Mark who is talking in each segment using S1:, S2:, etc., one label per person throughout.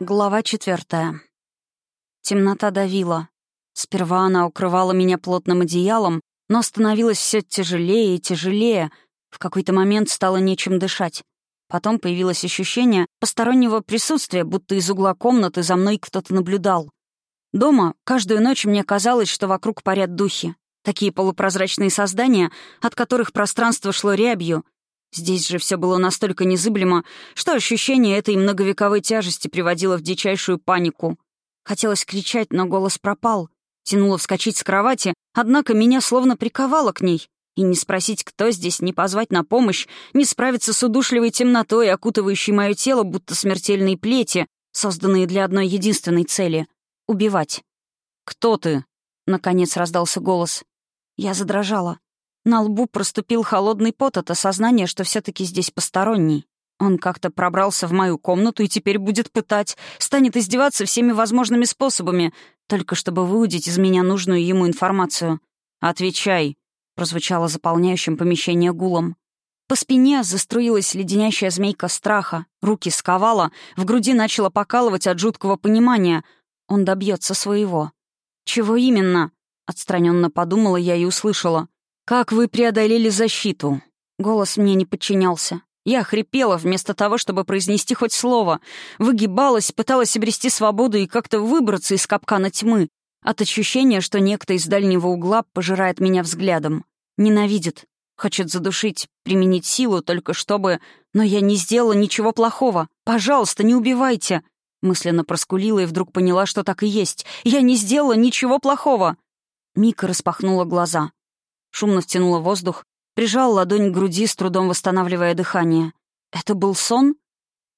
S1: Глава четвертая. Темнота давила. Сперва она укрывала меня плотным одеялом, но становилось все тяжелее и тяжелее. В какой-то момент стало нечем дышать. Потом появилось ощущение постороннего присутствия, будто из угла комнаты за мной кто-то наблюдал. Дома каждую ночь мне казалось, что вокруг парят духи. Такие полупрозрачные создания, от которых пространство шло рябью — Здесь же все было настолько незыблемо, что ощущение этой многовековой тяжести приводило в дичайшую панику. Хотелось кричать, но голос пропал. Тянуло вскочить с кровати, однако меня словно приковало к ней. И не спросить, кто здесь, не позвать на помощь, не справиться с удушливой темнотой, окутывающей мое тело, будто смертельные плети, созданные для одной единственной цели — убивать. «Кто ты?» — наконец раздался голос. Я задрожала. На лбу проступил холодный пот от осознания, что все таки здесь посторонний. Он как-то пробрался в мою комнату и теперь будет пытать, станет издеваться всеми возможными способами, только чтобы выудить из меня нужную ему информацию. «Отвечай», — прозвучало заполняющим помещение гулом. По спине заструилась леденящая змейка страха, руки сковала, в груди начала покалывать от жуткого понимания. Он добьется своего. «Чего именно?» — отстраненно подумала я и услышала. «Как вы преодолели защиту?» Голос мне не подчинялся. Я хрипела вместо того, чтобы произнести хоть слово. Выгибалась, пыталась обрести свободу и как-то выбраться из капкана тьмы. От ощущения, что некто из дальнего угла пожирает меня взглядом. Ненавидит. Хочет задушить, применить силу, только чтобы... Но я не сделала ничего плохого. Пожалуйста, не убивайте. Мысленно проскулила и вдруг поняла, что так и есть. Я не сделала ничего плохого. Мика распахнула глаза. Шумно втянула воздух, прижал ладонь к груди, с трудом восстанавливая дыхание. «Это был сон?»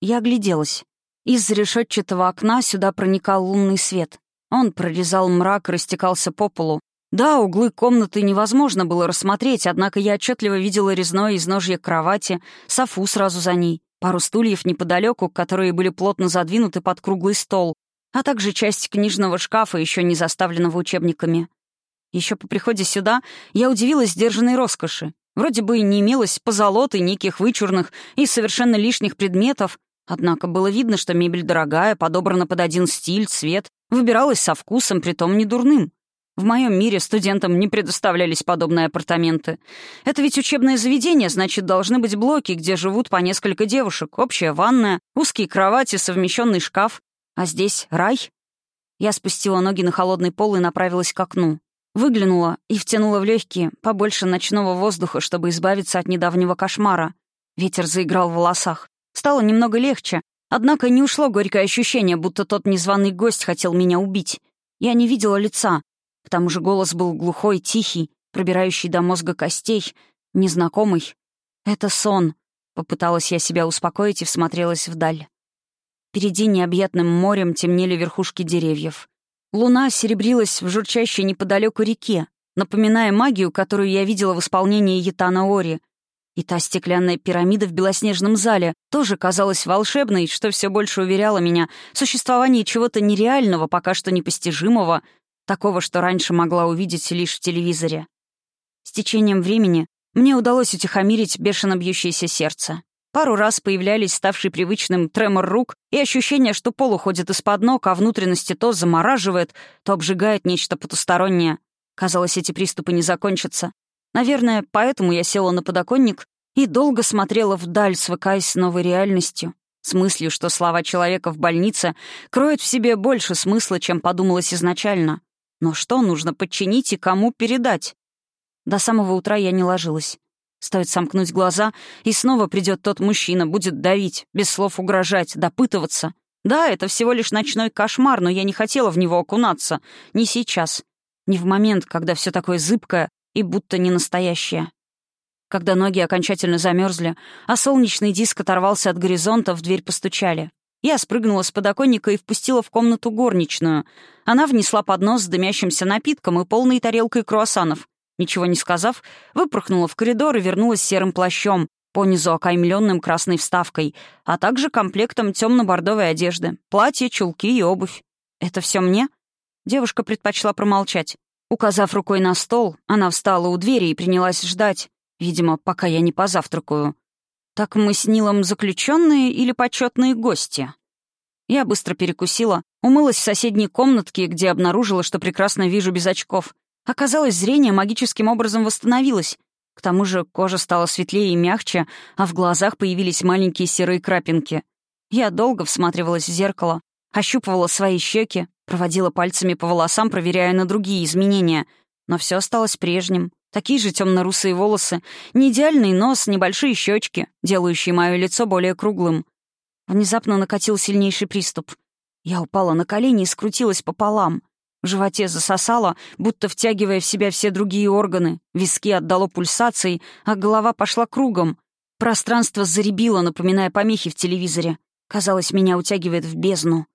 S1: Я огляделась. Из решетчатого окна сюда проникал лунный свет. Он прорезал мрак, растекался по полу. Да, углы комнаты невозможно было рассмотреть, однако я отчетливо видела резное изножье кровати, софу сразу за ней, пару стульев неподалеку, которые были плотно задвинуты под круглый стол, а также часть книжного шкафа, еще не заставленного учебниками. Еще по приходе сюда я удивилась сдержанной роскоши. Вроде бы не имелось позолоты, неких вычурных и совершенно лишних предметов, однако было видно, что мебель дорогая, подобрана под один стиль, цвет, выбиралась со вкусом, притом не дурным. В моем мире студентам не предоставлялись подобные апартаменты. Это ведь учебное заведение, значит, должны быть блоки, где живут по несколько девушек, общая ванная, узкие кровати, совмещенный шкаф. А здесь рай. Я спустила ноги на холодный пол и направилась к окну. Выглянула и втянула в легкие побольше ночного воздуха, чтобы избавиться от недавнего кошмара. Ветер заиграл в волосах. Стало немного легче, однако не ушло горькое ощущение, будто тот незваный гость хотел меня убить. Я не видела лица. К тому же голос был глухой, тихий, пробирающий до мозга костей, незнакомый. «Это сон», — попыталась я себя успокоить и всмотрелась вдаль. Впереди необъятным морем темнели верхушки деревьев. Луна серебрилась в журчащей неподалеку реке, напоминая магию, которую я видела в исполнении Ятана Ори. И та стеклянная пирамида в белоснежном зале тоже казалась волшебной, что все больше уверяло меня в существовании чего-то нереального, пока что непостижимого, такого, что раньше могла увидеть лишь в телевизоре. С течением времени мне удалось утихомирить бешено бьющееся сердце. Пару раз появлялись ставший привычным тремор рук и ощущение, что пол уходит из-под ног, а внутренности то замораживает, то обжигает нечто потустороннее. Казалось, эти приступы не закончатся. Наверное, поэтому я села на подоконник и долго смотрела вдаль, свыкаясь с новой реальностью, с мыслью, что слова человека в больнице кроют в себе больше смысла, чем подумалось изначально. Но что нужно подчинить и кому передать? До самого утра я не ложилась. Стоит сомкнуть глаза, и снова придет тот мужчина, будет давить, без слов угрожать, допытываться. Да, это всего лишь ночной кошмар, но я не хотела в него окунаться. Не сейчас. Не в момент, когда все такое зыбкое и будто не настоящее. Когда ноги окончательно замерзли, а солнечный диск оторвался от горизонта, в дверь постучали. Я спрыгнула с подоконника и впустила в комнату горничную. Она внесла поднос с дымящимся напитком и полной тарелкой круассанов. Ничего не сказав, выпорхнула в коридор и вернулась серым плащом, понизу окаймленным красной вставкой, а также комплектом темно-бордовой одежды, платье, чулки и обувь. «Это все мне?» Девушка предпочла промолчать. Указав рукой на стол, она встала у двери и принялась ждать, видимо, пока я не позавтракаю. «Так мы с Нилом заключенные или почетные гости?» Я быстро перекусила, умылась в соседней комнатке, где обнаружила, что прекрасно вижу без очков. Оказалось, зрение магическим образом восстановилось. К тому же кожа стала светлее и мягче, а в глазах появились маленькие серые крапинки. Я долго всматривалась в зеркало, ощупывала свои щеки, проводила пальцами по волосам, проверяя на другие изменения. Но все осталось прежним. Такие же темно-русые волосы, не идеальный нос, небольшие щечки, делающие мое лицо более круглым. Внезапно накатил сильнейший приступ. Я упала на колени и скрутилась пополам. В животе засосало, будто втягивая в себя все другие органы. Виски отдало пульсацией, а голова пошла кругом. Пространство заребило, напоминая помехи в телевизоре. Казалось, меня утягивает в бездну.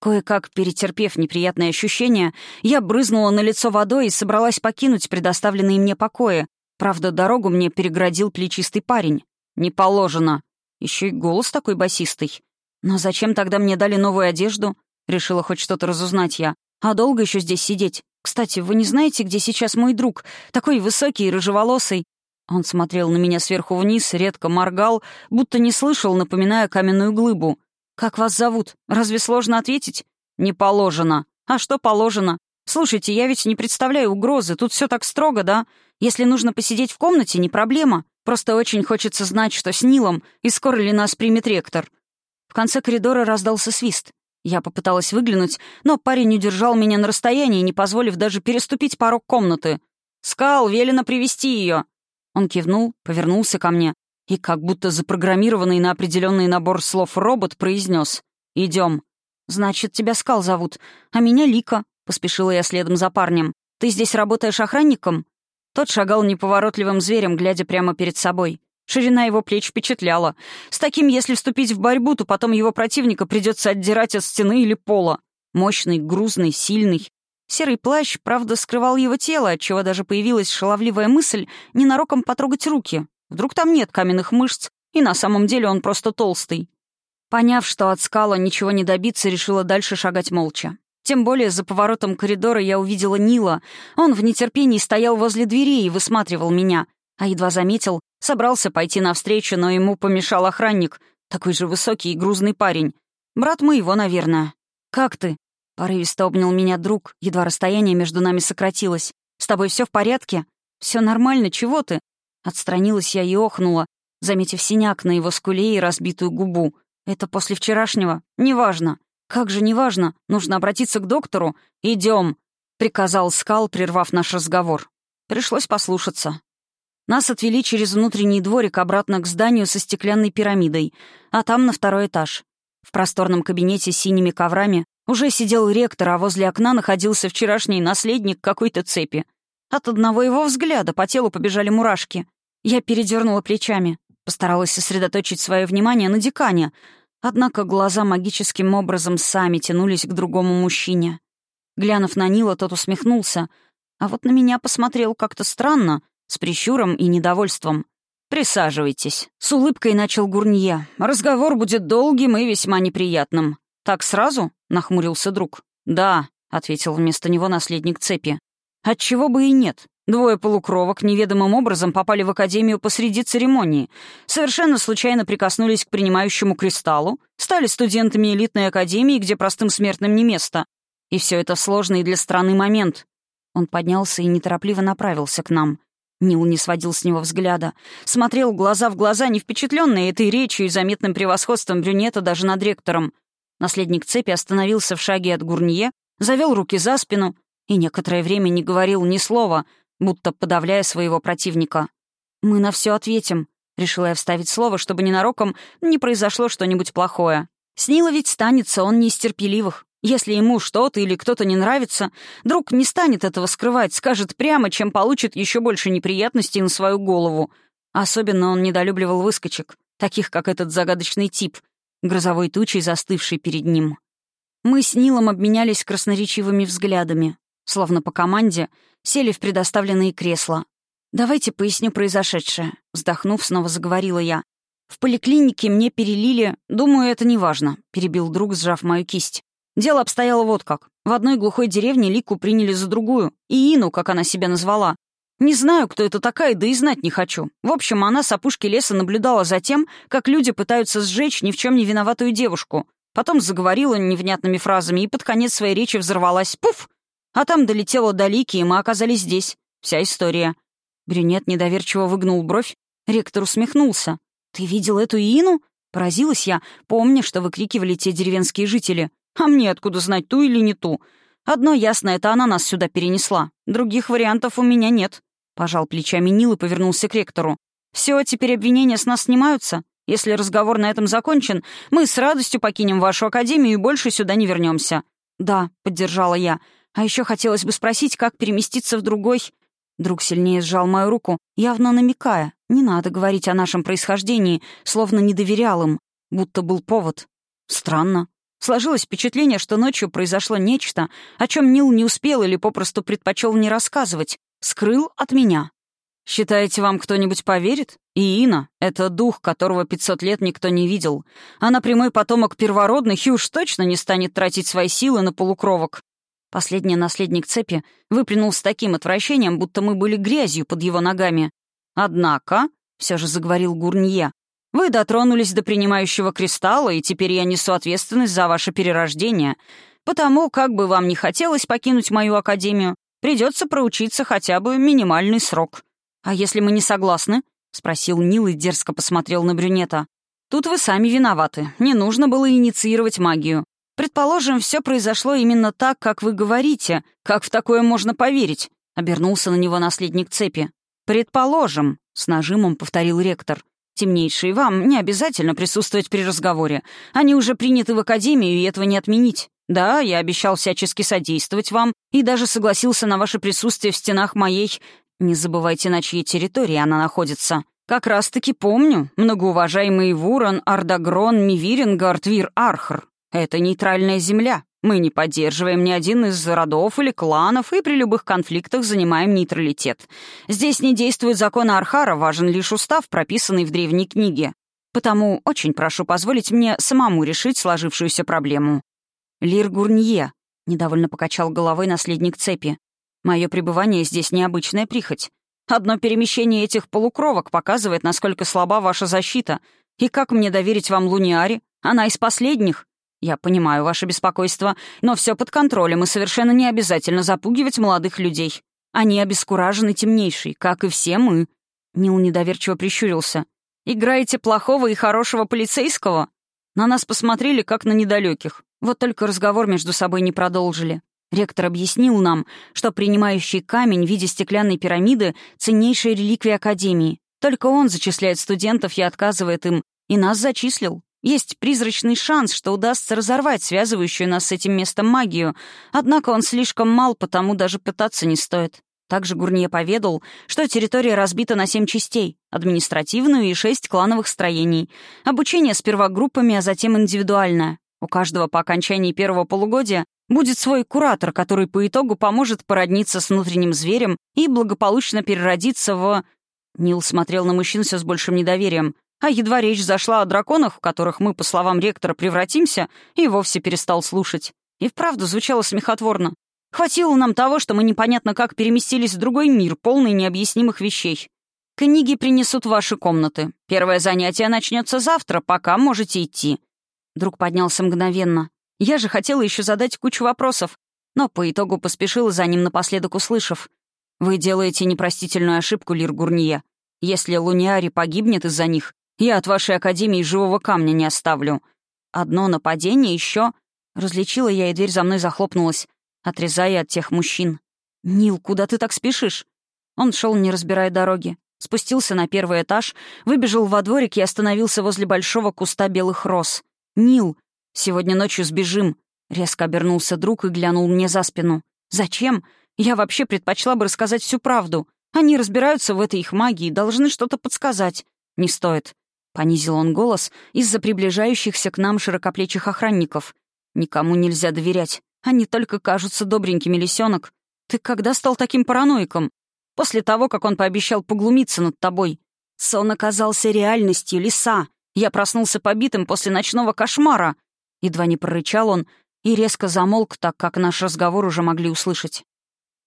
S1: Кое-как, перетерпев неприятные ощущения, я брызнула на лицо водой и собралась покинуть предоставленные мне покои. Правда, дорогу мне переградил плечистый парень. «Не положено», еще и голос такой басистый. Но зачем тогда мне дали новую одежду? Решила хоть что-то разузнать я. А долго еще здесь сидеть? Кстати, вы не знаете, где сейчас мой друг? Такой высокий и рыжеволосый. Он смотрел на меня сверху вниз, редко моргал, будто не слышал, напоминая каменную глыбу. «Как вас зовут? Разве сложно ответить?» «Не положено». «А что положено? Слушайте, я ведь не представляю угрозы, тут все так строго, да? Если нужно посидеть в комнате, не проблема. Просто очень хочется знать, что с Нилом, и скоро ли нас примет ректор. В конце коридора раздался свист. Я попыталась выглянуть, но парень удержал меня на расстоянии, не позволив даже переступить порог комнаты. «Скал, велено привести ее. Он кивнул, повернулся ко мне и, как будто запрограммированный на определенный набор слов робот, произнес «Идем». «Значит, тебя Скал зовут, а меня Лика», — поспешила я следом за парнем. «Ты здесь работаешь охранником?» Тот шагал неповоротливым зверем, глядя прямо перед собой. Ширина его плеч впечатляла. С таким, если вступить в борьбу, то потом его противника придется отдирать от стены или пола. Мощный, грузный, сильный. Серый плащ, правда, скрывал его тело, отчего даже появилась шаловливая мысль ненароком потрогать руки. Вдруг там нет каменных мышц, и на самом деле он просто толстый. Поняв, что от скала ничего не добиться, решила дальше шагать молча. Тем более за поворотом коридора я увидела Нила. Он в нетерпении стоял возле двери и высматривал меня. А едва заметил, собрался пойти навстречу, но ему помешал охранник. Такой же высокий и грузный парень. Брат моего, наверное. «Как ты?» Порывисто обнял меня друг, едва расстояние между нами сократилось. «С тобой все в порядке?» Все нормально, чего ты?» Отстранилась я и охнула, заметив синяк на его скуле и разбитую губу. «Это после вчерашнего? Неважно. «Как же неважно, нужно обратиться к доктору. Идем», — приказал Скал, прервав наш разговор. Пришлось послушаться. Нас отвели через внутренний дворик обратно к зданию со стеклянной пирамидой, а там на второй этаж. В просторном кабинете с синими коврами уже сидел ректор, а возле окна находился вчерашний наследник какой-то цепи. От одного его взгляда по телу побежали мурашки. Я передернула плечами, постаралась сосредоточить свое внимание на декане, Однако глаза магическим образом сами тянулись к другому мужчине. Глянув на Нила, тот усмехнулся, а вот на меня посмотрел как-то странно, с прищуром и недовольством. «Присаживайтесь», — с улыбкой начал Гурнье. «Разговор будет долгим и весьма неприятным». «Так сразу?» — нахмурился друг. «Да», — ответил вместо него наследник цепи. «Отчего бы и нет. Двое полукровок неведомым образом попали в академию посреди церемонии, совершенно случайно прикоснулись к принимающему кристаллу, стали студентами элитной академии, где простым смертным не место. И все это сложный для страны момент. Он поднялся и неторопливо направился к нам. Нил не сводил с него взгляда. Смотрел глаза в глаза, не впечатленный этой речью и заметным превосходством брюнета даже над ректором. Наследник цепи остановился в шаге от Гурнье, завел руки за спину и некоторое время не говорил ни слова — будто подавляя своего противника. «Мы на все ответим», — решила я вставить слово, чтобы ненароком не произошло что-нибудь плохое. С Нила ведь станется, он не из терпеливых. Если ему что-то или кто-то не нравится, друг не станет этого скрывать, скажет прямо, чем получит еще больше неприятностей на свою голову. Особенно он недолюбливал выскочек, таких, как этот загадочный тип, грозовой тучей застывший перед ним. Мы с Нилом обменялись красноречивыми взглядами. Словно по команде — сели в предоставленные кресла. «Давайте поясню произошедшее», — вздохнув, снова заговорила я. «В поликлинике мне перелили... Думаю, это не важно», — перебил друг, сжав мою кисть. «Дело обстояло вот как. В одной глухой деревне Лику приняли за другую, и Ину, как она себя назвала. Не знаю, кто это такая, да и знать не хочу. В общем, она с опушки леса наблюдала за тем, как люди пытаются сжечь ни в чем не виноватую девушку. потом заговорила невнятными фразами и под конец своей речи взорвалась. Пуф! А там долетело до Лики, и мы оказались здесь. Вся история. Брюнет недоверчиво выгнул бровь. Ректор усмехнулся. «Ты видел эту Ину?» Поразилась я, помня, что выкрикивали те деревенские жители. «А мне откуда знать, ту или не ту? Одно ясно, это она нас сюда перенесла. Других вариантов у меня нет». Пожал плечами Нил и повернулся к ректору. «Все, теперь обвинения с нас снимаются. Если разговор на этом закончен, мы с радостью покинем вашу академию и больше сюда не вернемся. «Да», — поддержала я. «А еще хотелось бы спросить, как переместиться в другой...» Друг сильнее сжал мою руку, явно намекая. Не надо говорить о нашем происхождении, словно не доверял им, будто был повод. Странно. Сложилось впечатление, что ночью произошло нечто, о чем Нил не успел или попросту предпочел не рассказывать, скрыл от меня. «Считаете, вам кто-нибудь поверит? Иина — это дух, которого 500 лет никто не видел. Она прямой потомок первородных и уж точно не станет тратить свои силы на полукровок». Последний наследник цепи выплюнул с таким отвращением, будто мы были грязью под его ногами. «Однако», — все же заговорил Гурнье, «вы дотронулись до принимающего кристалла, и теперь я несу ответственность за ваше перерождение. Потому, как бы вам не хотелось покинуть мою академию, придется проучиться хотя бы минимальный срок». «А если мы не согласны?» — спросил Нил и дерзко посмотрел на брюнета. «Тут вы сами виноваты. Не нужно было инициировать магию. Предположим, все произошло именно так, как вы говорите. Как в такое можно поверить?» — обернулся на него наследник цепи. «Предположим», — с нажимом повторил ректор. «Темнейший, вам не обязательно присутствовать при разговоре. Они уже приняты в академию, и этого не отменить. Да, я обещал всячески содействовать вам и даже согласился на ваше присутствие в стенах моей не забывайте, на чьей территории она находится. Как раз-таки помню, многоуважаемый Вурон, Ардагрон, Мивирингард, Вир Архр. Это нейтральная земля. Мы не поддерживаем ни один из родов или кланов и при любых конфликтах занимаем нейтралитет. Здесь не действует закон Архара, важен лишь устав, прописанный в древней книге. Потому очень прошу позволить мне самому решить сложившуюся проблему. Лир Гурнье, — недовольно покачал головой наследник цепи. Мое пребывание здесь необычная прихоть. Одно перемещение этих полукровок показывает, насколько слаба ваша защита. И как мне доверить вам Луниаре? Она из последних. Я понимаю ваше беспокойство, но все под контролем, и совершенно не обязательно запугивать молодых людей. Они обескуражены темнейшей, как и все мы». Нил недоверчиво прищурился. «Играете плохого и хорошего полицейского?» На нас посмотрели, как на недалеких. Вот только разговор между собой не продолжили. Ректор объяснил нам, что принимающий камень в виде стеклянной пирамиды — ценнейшая реликвия Академии. Только он зачисляет студентов и отказывает им, и нас зачислил. Есть призрачный шанс, что удастся разорвать связывающую нас с этим местом магию, однако он слишком мал, потому даже пытаться не стоит. Также Гурнье поведал, что территория разбита на семь частей — административную и шесть клановых строений. Обучение сперва группами, а затем индивидуальное. У каждого по окончании первого полугодия Будет свой куратор, который по итогу поможет породниться с внутренним зверем и благополучно переродиться в... Нил смотрел на мужчин все с большим недоверием. А едва речь зашла о драконах, в которых мы, по словам ректора, превратимся, и вовсе перестал слушать. И вправду звучало смехотворно. Хватило нам того, что мы непонятно как переместились в другой мир, полный необъяснимых вещей. Книги принесут в ваши комнаты. Первое занятие начнется завтра, пока можете идти. Друг поднялся мгновенно. Я же хотела еще задать кучу вопросов, но по итогу поспешила за ним напоследок, услышав. «Вы делаете непростительную ошибку, Лир Гурния. Если Луниари погибнет из-за них, я от вашей академии живого камня не оставлю. Одно нападение еще...» Различила я, и дверь за мной захлопнулась, отрезая от тех мужчин. «Нил, куда ты так спешишь?» Он шел, не разбирая дороги. Спустился на первый этаж, выбежал во дворик и остановился возле большого куста белых роз. «Нил, Сегодня ночью сбежим». Резко обернулся друг и глянул мне за спину. «Зачем? Я вообще предпочла бы рассказать всю правду. Они разбираются в этой их магии должны что-то подсказать. Не стоит». Понизил он голос из-за приближающихся к нам широкоплечих охранников. «Никому нельзя доверять. Они только кажутся добренькими, лисенок. Ты когда стал таким параноиком? После того, как он пообещал поглумиться над тобой. Сон оказался реальностью, лиса. Я проснулся побитым после ночного кошмара. Едва не прорычал он и резко замолк, так как наш разговор уже могли услышать.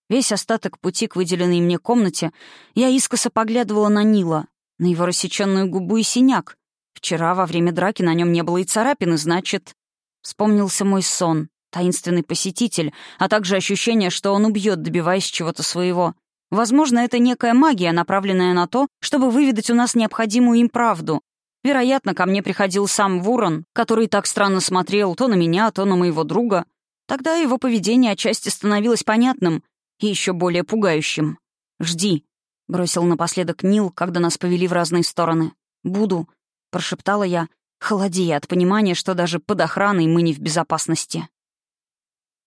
S1: Весь остаток пути к выделенной мне комнате я искоса поглядывала на Нила, на его рассеченную губу и синяк. Вчера во время драки на нем не было и царапины, значит... Вспомнился мой сон, таинственный посетитель, а также ощущение, что он убьет, добиваясь чего-то своего. Возможно, это некая магия, направленная на то, чтобы выведать у нас необходимую им правду. Вероятно, ко мне приходил сам Ворон, который так странно смотрел то на меня, то на моего друга. Тогда его поведение отчасти становилось понятным и еще более пугающим. «Жди», — бросил напоследок Нил, когда нас повели в разные стороны. «Буду», — прошептала я, холодея от понимания, что даже под охраной мы не в безопасности.